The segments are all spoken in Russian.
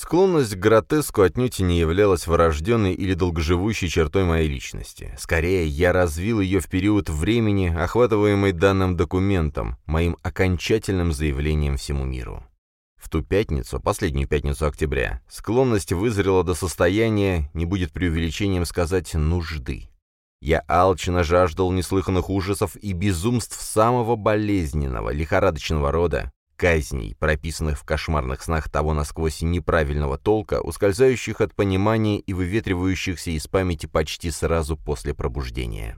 Склонность к гротеску отнюдь не являлась врожденной или долгоживущей чертой моей личности. Скорее, я развил ее в период времени, охватываемый данным документом, моим окончательным заявлением всему миру. В ту пятницу, последнюю пятницу октября, склонность вызрела до состояния, не будет преувеличением сказать, нужды. Я алчно жаждал неслыханных ужасов и безумств самого болезненного, лихорадочного рода, казней, прописанных в кошмарных снах того насквозь неправильного толка, ускользающих от понимания и выветривающихся из памяти почти сразу после пробуждения.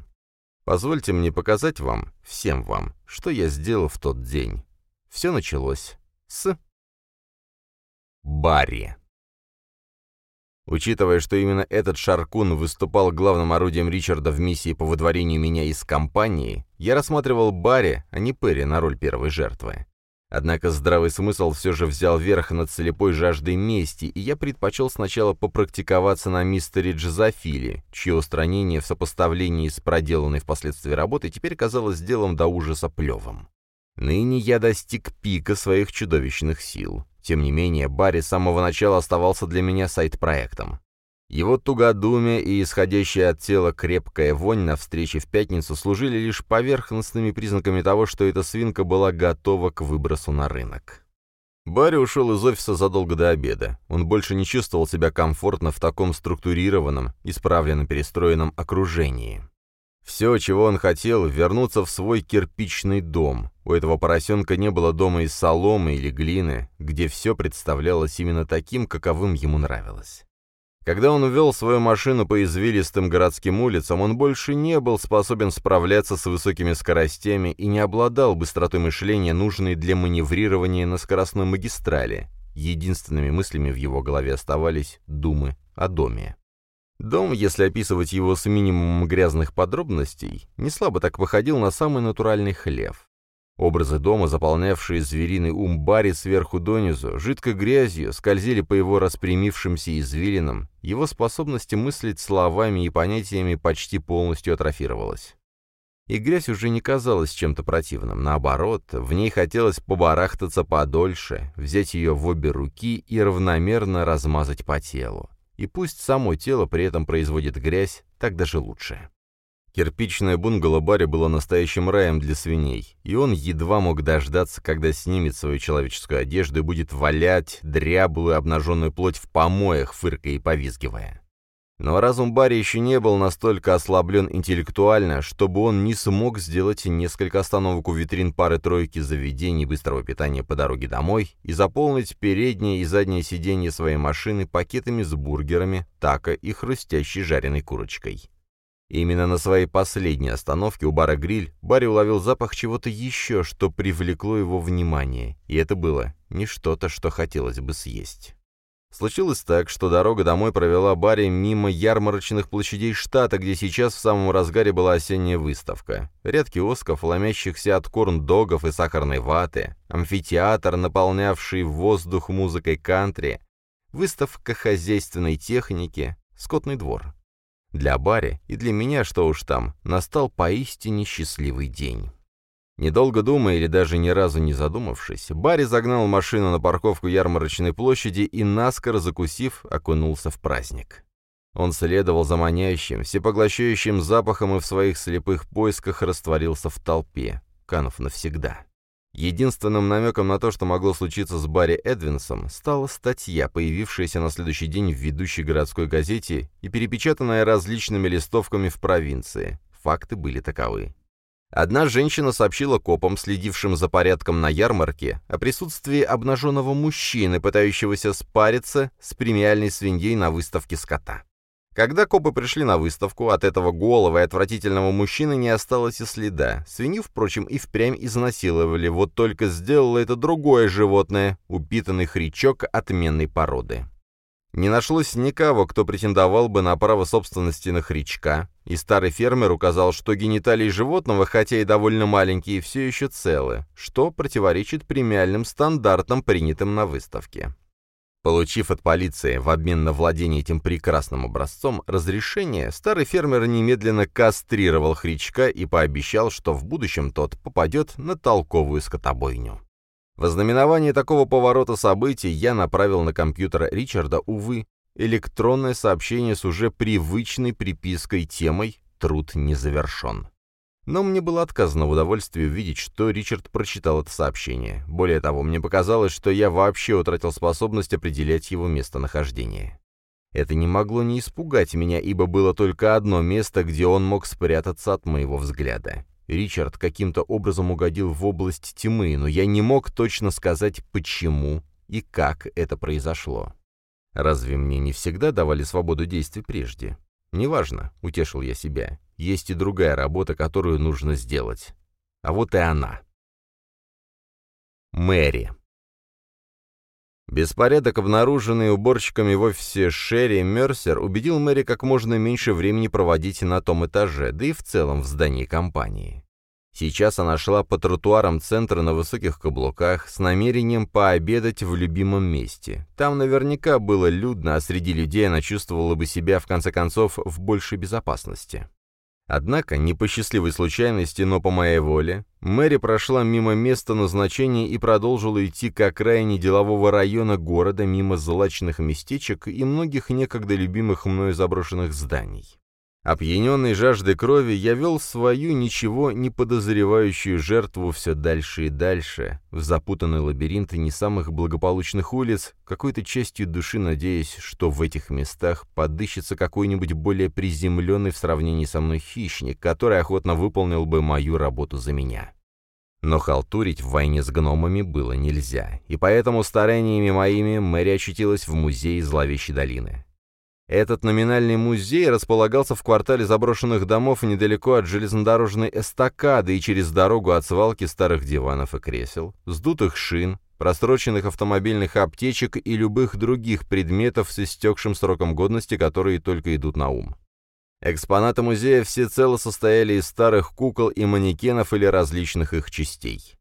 Позвольте мне показать вам, всем вам, что я сделал в тот день. Все началось с... Барри. Учитывая, что именно этот Шаркун выступал главным орудием Ричарда в миссии по выдворению меня из компании, я рассматривал Барри, а не Перри на роль первой жертвы. Однако здравый смысл все же взял верх над слепой жаждой мести, и я предпочел сначала попрактиковаться на мистере Джозофиле, чье устранение в сопоставлении с проделанной впоследствии работой теперь казалось делом до ужаса плевым. Ныне я достиг пика своих чудовищных сил. Тем не менее, Барри с самого начала оставался для меня сайт-проектом. Его тугодумие и исходящая от тела крепкая вонь на встрече в пятницу служили лишь поверхностными признаками того, что эта свинка была готова к выбросу на рынок. Барри ушел из офиса задолго до обеда. Он больше не чувствовал себя комфортно в таком структурированном, исправленно перестроенном окружении. Все, чего он хотел, вернуться в свой кирпичный дом. У этого поросенка не было дома из соломы или глины, где все представлялось именно таким, каковым ему нравилось. Когда он вел свою машину по извилистым городским улицам, он больше не был способен справляться с высокими скоростями и не обладал быстротой мышления, нужной для маневрирования на скоростной магистрали. Единственными мыслями в его голове оставались думы о доме. Дом, если описывать его с минимумом грязных подробностей, не слабо так походил на самый натуральный хлев. Образы дома, заполнявшие звериный ум Барри сверху донизу, жидкой грязью, скользили по его распрямившимся извилинам, его способность мыслить словами и понятиями почти полностью атрофировалась. И грязь уже не казалась чем-то противным, наоборот, в ней хотелось побарахтаться подольше, взять ее в обе руки и равномерно размазать по телу. И пусть само тело при этом производит грязь, так даже лучше. Кирпичное бунгало Барри было настоящим раем для свиней, и он едва мог дождаться, когда снимет свою человеческую одежду и будет валять дряблую обнаженную плоть в помоях, фыркая и повизгивая. Но разум Барри еще не был настолько ослаблен интеллектуально, чтобы он не смог сделать несколько остановок у витрин пары-тройки заведений быстрого питания по дороге домой и заполнить переднее и заднее сиденье своей машины пакетами с бургерами, тако и хрустящей жареной курочкой. Именно на своей последней остановке у бара «Гриль» Барри уловил запах чего-то еще, что привлекло его внимание, и это было не что-то, что хотелось бы съесть. Случилось так, что дорога домой провела Барри мимо ярмарочных площадей штата, где сейчас в самом разгаре была осенняя выставка. Ряд киосков, ломящихся от корн-догов и сахарной ваты, амфитеатр, наполнявший воздух музыкой кантри, выставка хозяйственной техники, скотный двор. Для Барри и для меня, что уж там, настал поистине счастливый день. Недолго думая или даже ни разу не задумавшись, Барри загнал машину на парковку ярмарочной площади и, наскоро закусив, окунулся в праздник. Он следовал за манящим, всепоглощающим запахом и в своих слепых поисках растворился в толпе, канув навсегда. Единственным намеком на то, что могло случиться с Барри Эдвинсом, стала статья, появившаяся на следующий день в ведущей городской газете и перепечатанная различными листовками в провинции. Факты были таковы. Одна женщина сообщила копам, следившим за порядком на ярмарке, о присутствии обнаженного мужчины, пытающегося спариться с премиальной свиньей на выставке скота. Когда копы пришли на выставку, от этого голого и отвратительного мужчины не осталось и следа. Свинью, впрочем, и впрямь изнасиловали, вот только сделало это другое животное, упитанный хрячок отменной породы. Не нашлось никого, кто претендовал бы на право собственности на хрячка, и старый фермер указал, что гениталии животного, хотя и довольно маленькие, все еще целы, что противоречит премиальным стандартам, принятым на выставке. Получив от полиции в обмен на владение этим прекрасным образцом разрешение, старый фермер немедленно кастрировал хрячка и пообещал, что в будущем тот попадет на толковую скотобойню. В ознаменовании такого поворота событий я направил на компьютер Ричарда, увы, электронное сообщение с уже привычной припиской темой «Труд не завершен». Но мне было отказано в удовольствии увидеть, что Ричард прочитал это сообщение. Более того, мне показалось, что я вообще утратил способность определять его местонахождение. Это не могло не испугать меня, ибо было только одно место, где он мог спрятаться от моего взгляда. Ричард каким-то образом угодил в область тьмы, но я не мог точно сказать, почему и как это произошло. Разве мне не всегда давали свободу действий прежде? «Неважно», — утешил я себя, — «есть и другая работа, которую нужно сделать. А вот и она». Мэри. Беспорядок, обнаруженный уборщиками в офисе Шерри Мерсер, убедил Мэри как можно меньше времени проводить на том этаже, да и в целом в здании компании. Сейчас она шла по тротуарам центра на высоких каблуках с намерением пообедать в любимом месте. Там наверняка было людно, а среди людей она чувствовала бы себя, в конце концов, в большей безопасности. Однако, не по счастливой случайности, но по моей воле, Мэри прошла мимо места назначения и продолжила идти к окраине делового района города мимо злачных местечек и многих некогда любимых мною заброшенных зданий. Опьяненный жаждой крови, я вел свою ничего не подозревающую жертву все дальше и дальше, в запутанный лабиринт не самых благополучных улиц, какой-то частью души надеясь, что в этих местах подыщется какой-нибудь более приземленный в сравнении со мной хищник, который охотно выполнил бы мою работу за меня. Но халтурить в войне с гномами было нельзя, и поэтому стараниями моими Мэри очутилась в музее Зловещей долины. Этот номинальный музей располагался в квартале заброшенных домов недалеко от железнодорожной эстакады и через дорогу от свалки старых диванов и кресел, сдутых шин, просроченных автомобильных аптечек и любых других предметов с истекшим сроком годности, которые только идут на ум. Экспонаты музея всецело состояли из старых кукол и манекенов или различных их частей.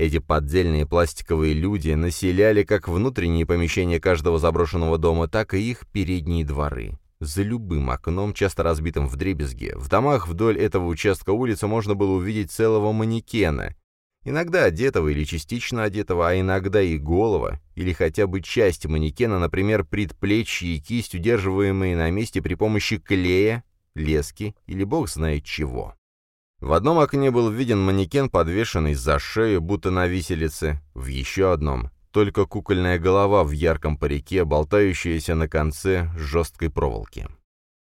Эти поддельные пластиковые люди населяли как внутренние помещения каждого заброшенного дома, так и их передние дворы. За любым окном, часто разбитым в дребезге, в домах вдоль этого участка улицы можно было увидеть целого манекена, иногда одетого или частично одетого, а иногда и голого, или хотя бы часть манекена, например, предплечье и кисть, удерживаемые на месте при помощи клея, лески или бог знает чего. В одном окне был виден манекен, подвешенный за шею, будто на виселице, в еще одном — только кукольная голова в ярком парике, болтающаяся на конце жесткой проволоки.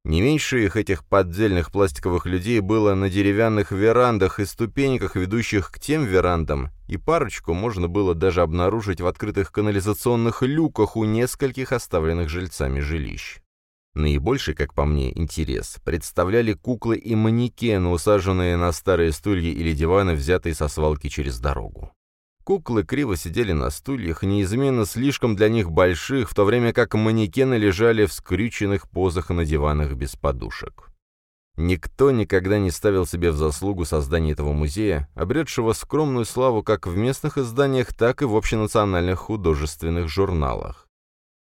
Не меньше их, этих поддельных пластиковых людей, было на деревянных верандах и ступеньках, ведущих к тем верандам, и парочку можно было даже обнаружить в открытых канализационных люках у нескольких оставленных жильцами жилищ. Наибольший, как по мне, интерес представляли куклы и манекены, усаженные на старые стулья или диваны, взятые со свалки через дорогу. Куклы криво сидели на стульях, неизменно слишком для них больших, в то время как манекены лежали в скрюченных позах на диванах без подушек. Никто никогда не ставил себе в заслугу создания этого музея, обретшего скромную славу как в местных изданиях, так и в общенациональных художественных журналах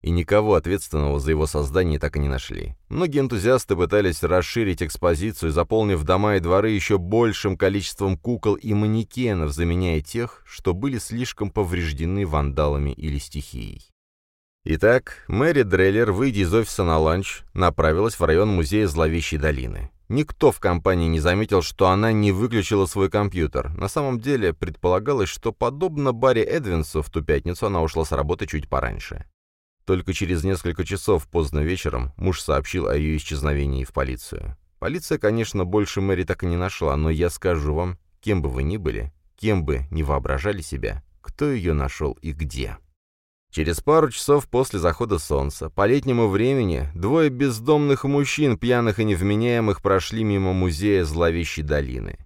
и никого ответственного за его создание так и не нашли. Многие энтузиасты пытались расширить экспозицию, заполнив дома и дворы еще большим количеством кукол и манекенов, заменяя тех, что были слишком повреждены вандалами или стихией. Итак, Мэри Дреллер, выйдя из офиса на ланч, направилась в район музея Зловещей долины. Никто в компании не заметил, что она не выключила свой компьютер. На самом деле, предполагалось, что, подобно Барри Эдвинсу, в ту пятницу она ушла с работы чуть пораньше. Только через несколько часов поздно вечером муж сообщил о ее исчезновении в полицию. Полиция, конечно, больше Мэри так и не нашла, но я скажу вам, кем бы вы ни были, кем бы ни воображали себя, кто ее нашел и где. Через пару часов после захода солнца, по летнему времени, двое бездомных мужчин, пьяных и невменяемых, прошли мимо музея Зловещей долины.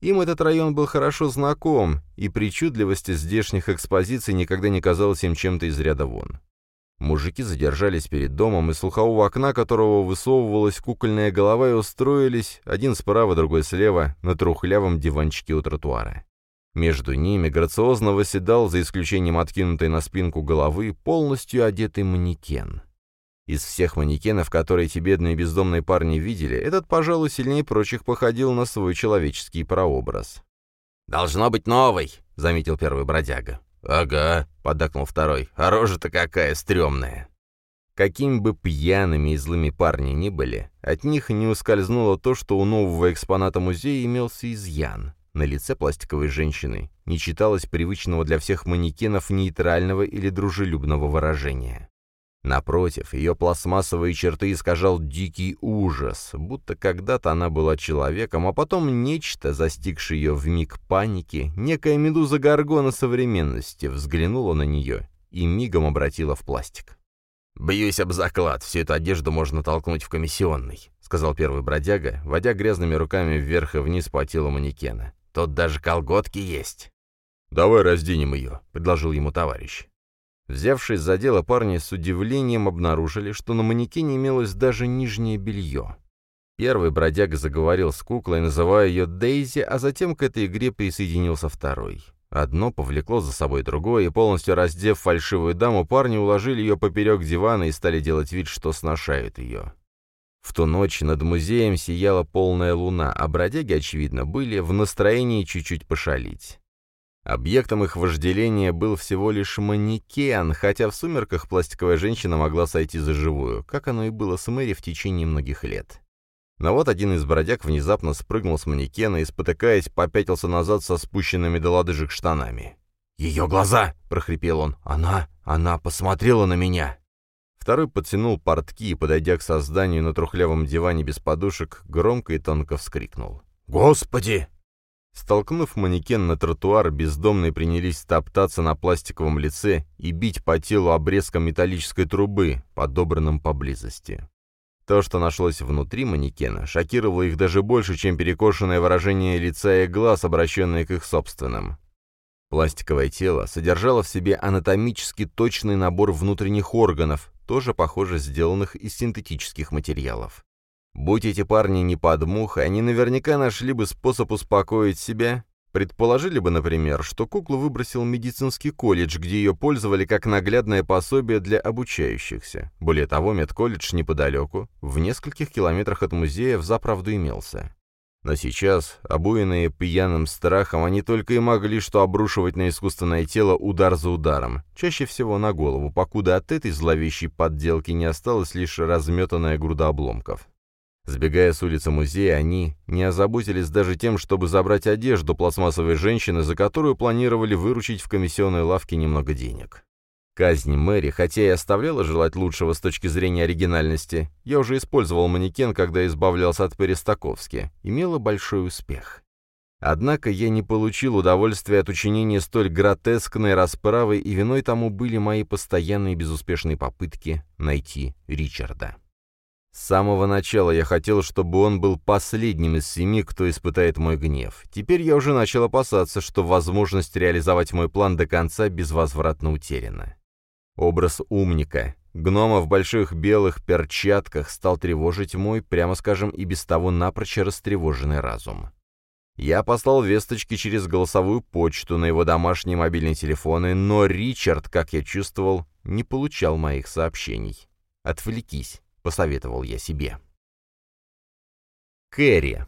Им этот район был хорошо знаком, и причудливость здешних экспозиций никогда не казалась им чем-то из ряда вон. Мужики задержались перед домом, из слухового окна которого высовывалась кукольная голова и устроились, один справа, другой слева, на трухлявом диванчике у тротуара. Между ними грациозно восседал, за исключением откинутой на спинку головы, полностью одетый манекен. Из всех манекенов, которые эти бедные бездомные парни видели, этот, пожалуй, сильнее прочих походил на свой человеческий прообраз. «Должно быть новый», — заметил первый бродяга. «Ага», — поддакнул второй, — «а рожа-то какая стрёмная». Какими бы пьяными и злыми парни ни были, от них не ускользнуло то, что у нового экспоната музея имелся изъян. На лице пластиковой женщины не читалось привычного для всех манекенов нейтрального или дружелюбного выражения. Напротив, ее пластмассовые черты искажал дикий ужас, будто когда-то она была человеком, а потом нечто, застигшее ее в миг паники, некая медуза Гаргона современности, взглянула на нее и мигом обратила в пластик. «Бьюсь об заклад, всю эту одежду можно толкнуть в комиссионный», — сказал первый бродяга, водя грязными руками вверх и вниз по телу манекена. «Тут даже колготки есть». «Давай разденем ее», — предложил ему товарищ. Взявшись за дело, парни с удивлением обнаружили, что на манекене имелось даже нижнее белье. Первый бродяга заговорил с куклой, называя ее Дейзи, а затем к этой игре присоединился второй. Одно повлекло за собой другое, и полностью раздев фальшивую даму, парни уложили ее поперек дивана и стали делать вид, что сношают ее. В ту ночь над музеем сияла полная луна, а бродяги, очевидно, были в настроении чуть-чуть пошалить. Объектом их вожделения был всего лишь манекен, хотя в сумерках пластиковая женщина могла сойти за живую, как оно и было с Мэри в течение многих лет. Но вот один из бродяг внезапно спрыгнул с манекена и, спотыкаясь, попятился назад со спущенными до лодыжек штанами. «Ее глаза!» — прохрипел он. «Она! Она посмотрела на меня!» Второй подтянул портки и, подойдя к созданию на трухлявом диване без подушек, громко и тонко вскрикнул. «Господи!» Столкнув манекен на тротуар, бездомные принялись топтаться на пластиковом лице и бить по телу обрезком металлической трубы, подобранным поблизости. То, что нашлось внутри манекена, шокировало их даже больше, чем перекошенное выражение лица и глаз, обращенные к их собственным. Пластиковое тело содержало в себе анатомически точный набор внутренних органов, тоже, похоже, сделанных из синтетических материалов. Будь эти парни не под мухой, они наверняка нашли бы способ успокоить себя Предположили бы, например, что куклу выбросил медицинский колледж, где ее пользовали как наглядное пособие для обучающихся. Более того, медколледж неподалеку, в нескольких километрах от музея, взаправду имелся. Но сейчас, обуянные пьяным страхом, они только и могли что обрушивать на искусственное тело удар за ударом, чаще всего на голову, покуда от этой зловещей подделки не осталась лишь разметанная груда обломков. Сбегая с улицы музея, они не озаботились даже тем, чтобы забрать одежду пластмассовой женщины, за которую планировали выручить в комиссионной лавке немного денег. Казнь Мэри, хотя и оставляла желать лучшего с точки зрения оригинальности, я уже использовал манекен, когда избавлялся от Перестаковски, имела большой успех. Однако я не получил удовольствия от учинения столь гротескной расправы, и виной тому были мои постоянные безуспешные попытки найти Ричарда. С самого начала я хотел, чтобы он был последним из семи, кто испытает мой гнев. Теперь я уже начал опасаться, что возможность реализовать мой план до конца безвозвратно утеряна. Образ умника, гнома в больших белых перчатках, стал тревожить мой, прямо скажем, и без того напрочь растревоженный разум. Я послал весточки через голосовую почту на его домашние мобильные телефоны, но Ричард, как я чувствовал, не получал моих сообщений. Отвлекись. — посоветовал я себе. Кэрри.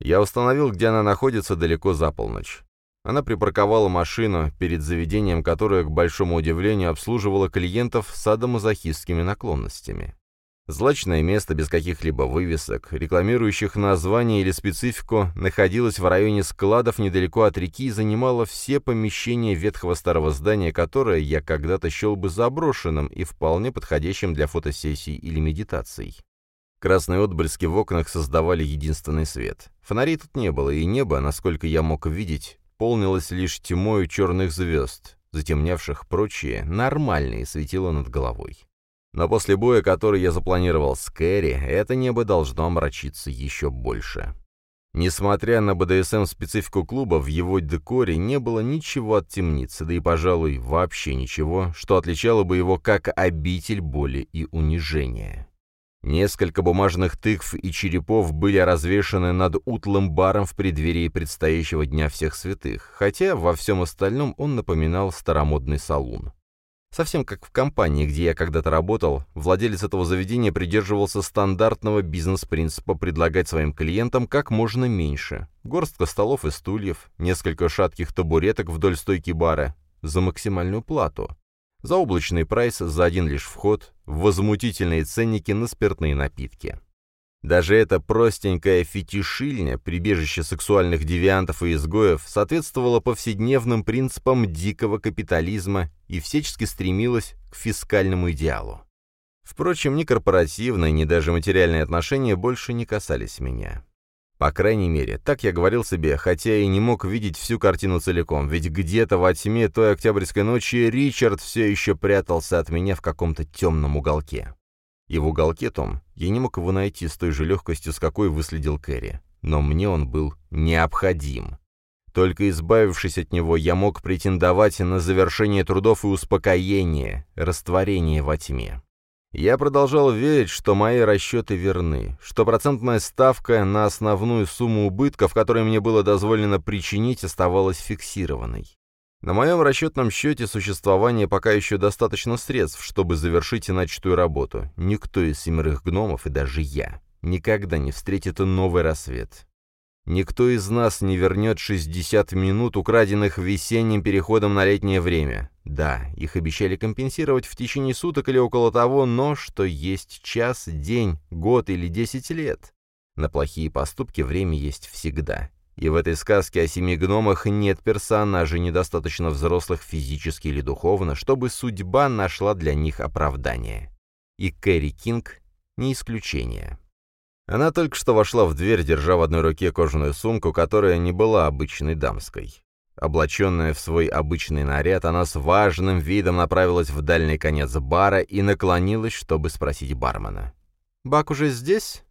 Я установил, где она находится далеко за полночь. Она припарковала машину перед заведением, которое, к большому удивлению, обслуживало клиентов с садомазохистскими наклонностями. Злачное место без каких-либо вывесок, рекламирующих название или специфику, находилось в районе складов недалеко от реки и занимало все помещения ветхого старого здания, которое я когда-то счел бы заброшенным и вполне подходящим для фотосессий или медитаций. Красные отблески в окнах создавали единственный свет. Фонарей тут не было, и небо, насколько я мог видеть, полнилось лишь тьмою черных звезд, затемнявших прочие, нормальные светила над головой. Но после боя, который я запланировал с Кэрри, это небо должно омрачиться еще больше. Несмотря на БДСМ-специфику клуба, в его декоре не было ничего от темницы, да и, пожалуй, вообще ничего, что отличало бы его как обитель боли и унижения. Несколько бумажных тыкв и черепов были развешаны над утлым баром в преддверии предстоящего Дня всех святых, хотя во всем остальном он напоминал старомодный салун. Совсем как в компании, где я когда-то работал, владелец этого заведения придерживался стандартного бизнес-принципа предлагать своим клиентам как можно меньше. Горстка столов и стульев, несколько шатких табуреток вдоль стойки бара за максимальную плату. Заоблачный прайс за один лишь вход, возмутительные ценники на спиртные напитки. Даже эта простенькая фетишильня, прибежище сексуальных девиантов и изгоев, соответствовала повседневным принципам дикого капитализма и всячески стремилась к фискальному идеалу. Впрочем, ни корпоративные, ни даже материальные отношения больше не касались меня. По крайней мере, так я говорил себе, хотя и не мог видеть всю картину целиком, ведь где-то во тьме той октябрьской ночи Ричард все еще прятался от меня в каком-то темном уголке. И в уголке том я не мог его найти с той же легкостью, с какой выследил Кэрри. Но мне он был необходим. Только избавившись от него, я мог претендовать на завершение трудов и успокоение, растворение во тьме. Я продолжал верить, что мои расчеты верны, что процентная ставка на основную сумму убытков, которую мне было дозволено причинить, оставалась фиксированной. На моем расчетном счете существования пока еще достаточно средств, чтобы завершить начатую работу. Никто из семерых гномов, и даже я, никогда не встретит новый рассвет. Никто из нас не вернет 60 минут, украденных весенним переходом на летнее время. Да, их обещали компенсировать в течение суток или около того, но что есть час, день, год или 10 лет. На плохие поступки время есть всегда. И в этой сказке о семи гномах нет персонажей, недостаточно взрослых физически или духовно, чтобы судьба нашла для них оправдание. И Кэрри Кинг не исключение. Она только что вошла в дверь, держа в одной руке кожаную сумку, которая не была обычной дамской. Облаченная в свой обычный наряд, она с важным видом направилась в дальний конец бара и наклонилась, чтобы спросить бармена. «Бак уже здесь?»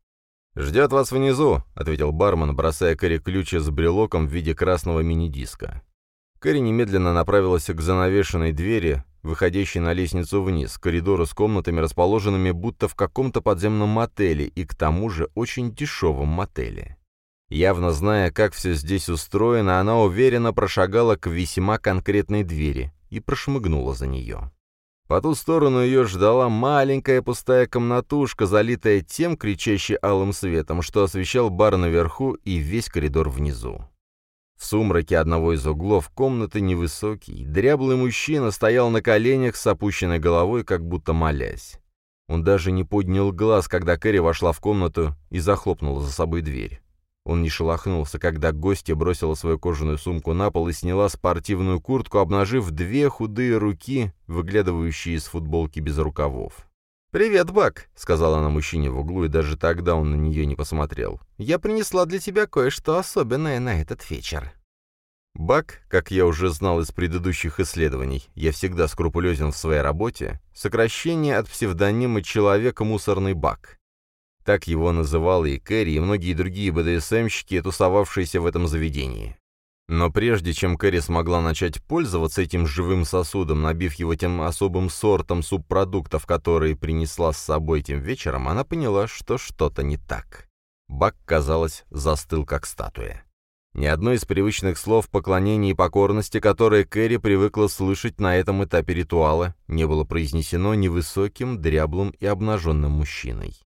«Ждет вас внизу», — ответил бармен, бросая Кэрри ключи с брелоком в виде красного мини-диска. Кэрри немедленно направилась к занавешенной двери, выходящей на лестницу вниз, к коридору с комнатами, расположенными будто в каком-то подземном мотеле и к тому же очень дешевом мотеле. Явно зная, как все здесь устроено, она уверенно прошагала к весьма конкретной двери и прошмыгнула за нее. По ту сторону ее ждала маленькая пустая комнатушка, залитая тем кричащим алым светом, что освещал бар наверху и весь коридор внизу. В сумраке одного из углов комнаты невысокий, дряблый мужчина стоял на коленях с опущенной головой, как будто молясь. Он даже не поднял глаз, когда Кэрри вошла в комнату и захлопнула за собой дверь. Он не шелохнулся, когда гостья бросила свою кожаную сумку на пол и сняла спортивную куртку, обнажив две худые руки, выглядывающие из футболки без рукавов. «Привет, Бак», — сказала она мужчине в углу, и даже тогда он на нее не посмотрел. «Я принесла для тебя кое-что особенное на этот вечер». Бак, как я уже знал из предыдущих исследований, я всегда скрупулезен в своей работе, сокращение от псевдонима «человека-мусорный бак». Так его называл и Кэрри, и многие другие БДСМщики, тусовавшиеся в этом заведении. Но прежде чем Кэрри смогла начать пользоваться этим живым сосудом, набив его тем особым сортом субпродуктов, которые принесла с собой тем вечером, она поняла, что что-то не так. Бак, казалось, застыл как статуя. Ни одно из привычных слов поклонения и покорности, которые Кэрри привыкла слышать на этом этапе ритуала, не было произнесено невысоким, дряблым и обнаженным мужчиной.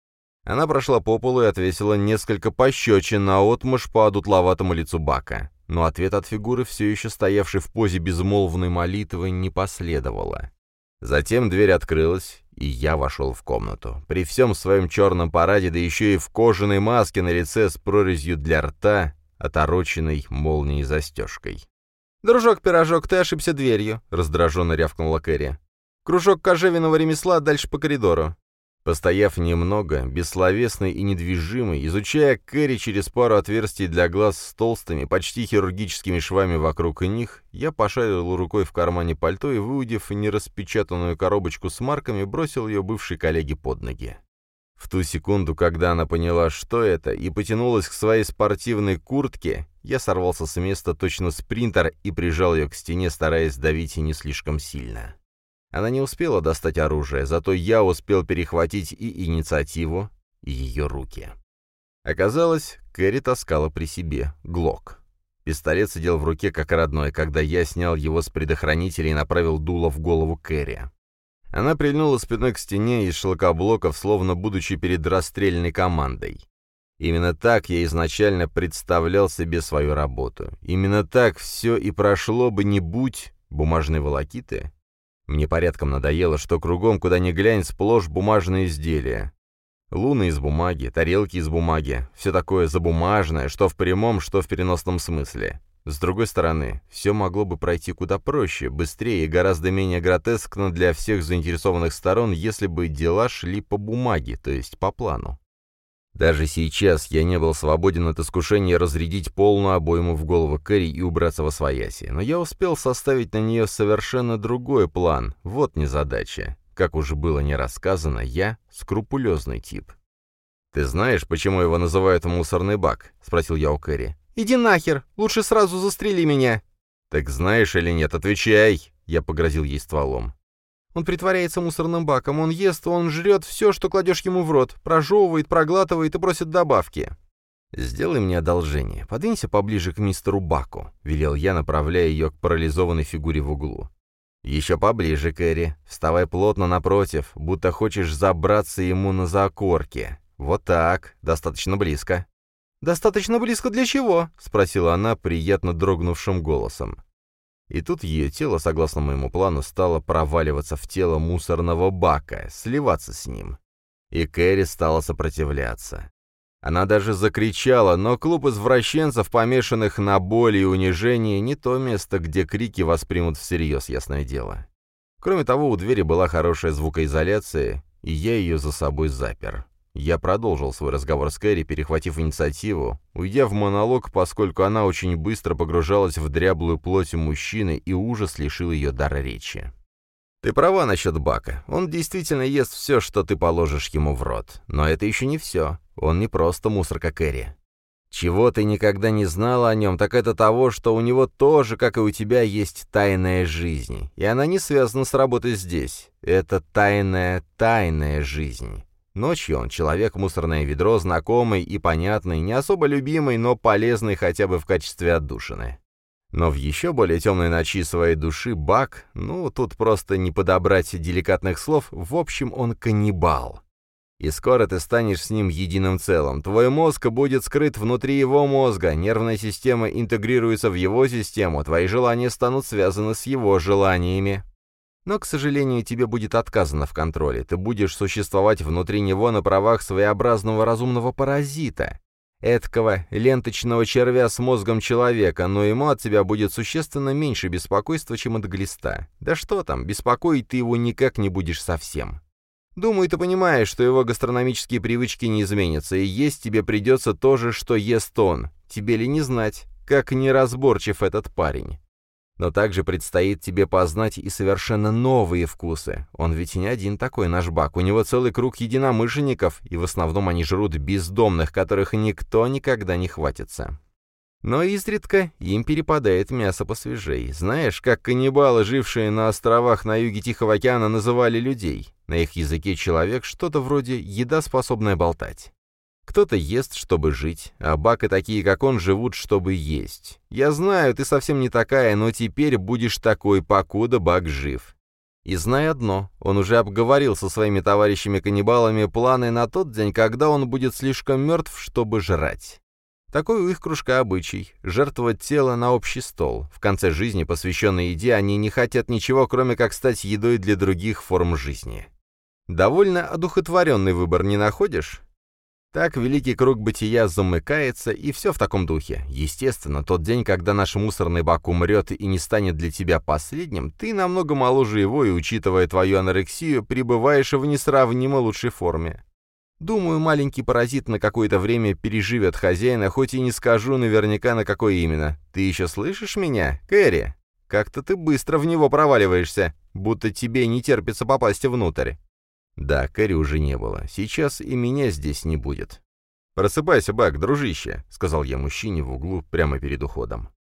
Она прошла по полу и отвесила несколько пощечин на отмышь по одутловатому лицу Бака. Но ответ от фигуры, все еще стоявшей в позе безмолвной молитвы, не последовало. Затем дверь открылась, и я вошел в комнату. При всем своем черном параде, да еще и в кожаной маске на лице с прорезью для рта, отороченной молнией застежкой. «Дружок-пирожок, ты ошибся дверью», — раздраженно рявкнула Кэрри. «Кружок кожевенного ремесла дальше по коридору. Постояв немного, бессловесный и недвижимый, изучая Кэрри через пару отверстий для глаз с толстыми, почти хирургическими швами вокруг них, я пошарил рукой в кармане пальто и, выудив нераспечатанную коробочку с марками, бросил ее бывшей коллеге под ноги. В ту секунду, когда она поняла, что это, и потянулась к своей спортивной куртке, я сорвался с места точно спринтер и прижал ее к стене, стараясь давить и не слишком сильно. Она не успела достать оружие, зато я успел перехватить и инициативу, и ее руки. Оказалось, Кэрри таскала при себе глок. Пистолет сидел в руке как родной, когда я снял его с предохранителя и направил дуло в голову Кэрри. Она прильнула спиной к стене из шлакоблоков, словно будучи перед расстрельной командой. Именно так я изначально представлял себе свою работу. Именно так все и прошло бы, не будь бумажной волокиты. Мне порядком надоело, что кругом, куда ни глянь, сплошь бумажные изделия. Луны из бумаги, тарелки из бумаги, все такое забумажное, что в прямом, что в переносном смысле. С другой стороны, все могло бы пройти куда проще, быстрее и гораздо менее гротескно для всех заинтересованных сторон, если бы дела шли по бумаге, то есть по плану. Даже сейчас я не был свободен от искушения разрядить полную обойму в голову Кэрри и убраться во свояси, но я успел составить на нее совершенно другой план, вот незадача. Как уже было не рассказано, я скрупулезный тип. «Ты знаешь, почему его называют мусорный бак?» — спросил я у Кэрри. «Иди нахер! Лучше сразу застрели меня!» «Так знаешь или нет, отвечай!» — я погрозил ей стволом. Он притворяется мусорным баком, он ест, он жрет все, что кладешь ему в рот, прожевывает, проглатывает и просит добавки. «Сделай мне одолжение, подвинься поближе к мистеру Баку», — велел я, направляя ее к парализованной фигуре в углу. «Еще поближе, Кэрри. Вставай плотно напротив, будто хочешь забраться ему на закорке. Вот так, достаточно близко». «Достаточно близко для чего?» — спросила она приятно дрогнувшим голосом. И тут ее тело, согласно моему плану, стало проваливаться в тело мусорного бака, сливаться с ним. И Кэрри стала сопротивляться. Она даже закричала, но клуб извращенцев, помешанных на боли и унижении, не то место, где крики воспримут всерьез, ясное дело. Кроме того, у двери была хорошая звукоизоляция, и я ее за собой запер. Я продолжил свой разговор с Кэрри, перехватив инициативу, уйдя в монолог, поскольку она очень быстро погружалась в дряблую плоть мужчины, и ужас лишил ее дара речи. «Ты права насчет Бака. Он действительно ест все, что ты положишь ему в рот. Но это еще не все. Он не просто мусорка Кэрри. Чего ты никогда не знала о нем, так это того, что у него тоже, как и у тебя, есть тайная жизнь. И она не связана с работой здесь. Это тайная, тайная жизнь. Ночью он человек мусорное ведро, знакомый и понятный, не особо любимый, но полезный хотя бы в качестве отдушины. Но в еще более темной ночи своей души Бак, ну, тут просто не подобрать деликатных слов, в общем, он каннибал. И скоро ты станешь с ним единым целым. Твой мозг будет скрыт внутри его мозга, нервная система интегрируется в его систему, твои желания станут связаны с его желаниями. Но, к сожалению, тебе будет отказано в контроле. Ты будешь существовать внутри него на правах своеобразного разумного паразита. Эдкого ленточного червя с мозгом человека, но ему от тебя будет существенно меньше беспокойства, чем от глиста. Да что там, беспокоить ты его никак не будешь совсем. Думаю, ты понимаешь, что его гастрономические привычки не изменятся, и есть тебе придется то же, что ест он. Тебе ли не знать, как неразборчив этот парень. Но также предстоит тебе познать и совершенно новые вкусы. Он ведь не один такой наш бак, у него целый круг единомышленников, и в основном они жрут бездомных, которых никто никогда не хватится. Но изредка им перепадает мясо посвежей. Знаешь, как каннибалы, жившие на островах на юге Тихого океана, называли людей? На их языке человек что-то вроде «еда, способная болтать». Кто-то ест, чтобы жить, а бака такие, как он, живут, чтобы есть. Я знаю, ты совсем не такая, но теперь будешь такой, покуда бак жив. И знай одно, он уже обговорил со своими товарищами-каннибалами планы на тот день, когда он будет слишком мертв, чтобы жрать. Такой у их кружка обычай — жертвовать тело на общий стол. В конце жизни, посвященной еде, они не хотят ничего, кроме как стать едой для других форм жизни. Довольно одухотворенный выбор не находишь? Так великий круг бытия замыкается, и все в таком духе. Естественно, тот день, когда наш мусорный бак умрет и не станет для тебя последним, ты намного моложе его и, учитывая твою анорексию, пребываешь в несравнимо лучшей форме. Думаю, маленький паразит на какое-то время переживет хозяина, хоть и не скажу наверняка на какое именно. Ты еще слышишь меня, Кэрри? Как-то ты быстро в него проваливаешься, будто тебе не терпится попасть внутрь. Да, Кэрри уже не было. Сейчас и меня здесь не будет. «Просыпайся, Бак, дружище», — сказал я мужчине в углу прямо перед уходом.